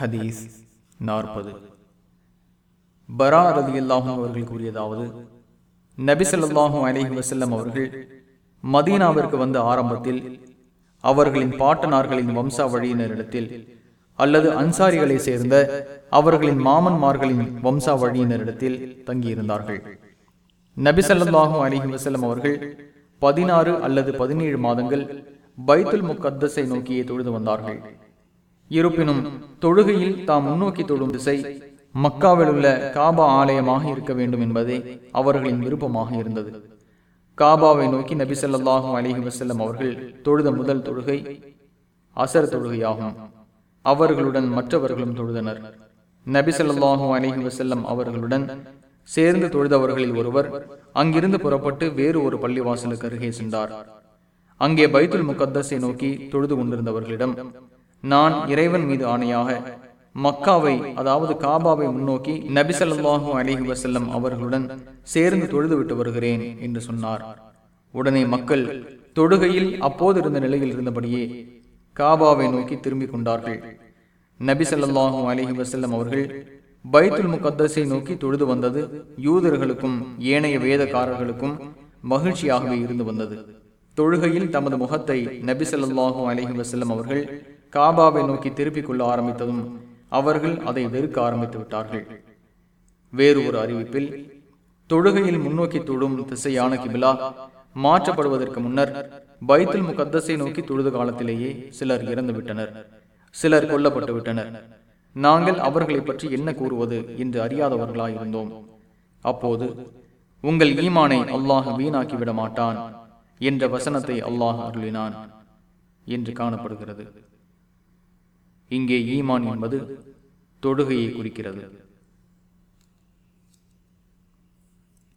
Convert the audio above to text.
ஹதீஸ் நாற்பது. பரா ரதி அல்லாஹும் அவர்கள் கூறியதாவது நபிசல்லாஹும் அலிஹி வசல்லம் அவர்கள் மதீனாவிற்கு வந்த ஆரம்பத்தில் அவர்களின் பாட்டனார்களின் வம்சாவழியினரிடத்தில் அல்லது அன்சாரிகளை சேர்ந்த அவர்களின் மாமன்மார்களின் வம்சாவழியினரிடத்தில் தங்கியிருந்தார்கள். நபிசல்லாஹும் அலிஹி வசல்லம் அவர்கள் பதினாறு அல்லது பதினேழு மாதங்கள் பைத்துல் முக்கத்தஸை நோக்கியே தொழுது வந்தார்கள். இருப்பினும் தொழுகையில் தாம் முன்னோக்கி தொழும் திசை மக்காவில் உள்ள காபா ஆலயமாக இருக்க வேண்டும் என்பதே அவர்களின் விருப்பமாக இருந்தது. காபாவை நோக்கி நபி ஸல்லல்லாஹு அலைஹி வஸல்லம் அவர்கள் தொழுத முதல் தொழுகை அசர் தொழுகையாகும். அவர்களுடன் மற்றவர்களும் தொழுதனர். நபி ஸல்லல்லாஹு அலைஹி வஸல்லம் அவர்களுடன் சேர்ந்து தொழுதவர்களில் ஒருவர் அங்கிருந்து புறப்பட்டு வேறு ஒரு பள்ளிவாசலுக்கு அருகே சென்றார். அங்கே பைத்துல் முகத்தஸை நோக்கி தொழுது கொண்டிருந்தவர்களிடம் நான் இறைவன் மீது ஆணையாக மக்காவை அதாவது காபாவை முன்னோக்கி நபிசல்லாஹூ அலிஹி வசல்லம் அவர்களுடன் சேர்ந்து தொழுது விட்டு வருகிறேன் என்று சொன்னார். உடனே மக்கள் தொழுகையில் அப்போது இருந்த நிலையில் இருந்தபடியே காபாவை நோக்கி திரும்பிக் கொண்டார்கள். நபிசல்லாஹூ அலிஹி வசல்லம் அவர்கள் பைத்துல் முகத்தஸை நோக்கி தொழுது வந்தது யூதர்களுக்கும் ஏனைய வேதக்காரர்களுக்கும் மகிழ்ச்சியாகவே இருந்து வந்தது. தொழுகையில் தமது முகத்தை நபி அலிஹி வசல்லம் அவர்கள் காபாவை நோக்கி திருப்பிக் கொள்ள ஆரம்பித்ததும் அவர்கள் அதை வெறுக்க ஆரம்பித்து விட்டார்கள். வேறு ஒரு அறிவிப்பில் தொழுகையில் முன்னோக்கி தொழும் திசையான கிபிலா மாற்றப்படுவதற்கு முன்னர் பைத்துல் முகத்தஸை நோக்கி தொழுது காலத்திலேயே சிலர் இறந்து விட்டனர். சிலர் கொல்லப்பட்டு விட்டனர். நாங்கள் அவர்களை பற்றி என்ன கூறுவது என்று அறியாதவர்களாயிருந்தோம் அப்போது உங்கள் ஈமானை அல்லாஹ் வீணாக்கிவிட மாட்டான் என்ற வசனத்தை அல்லாஹ் அருளினான் என்று காணப்படுகிறது. இங்கே ஈமான் என்பது தொழுகையை குறிக்கிறது.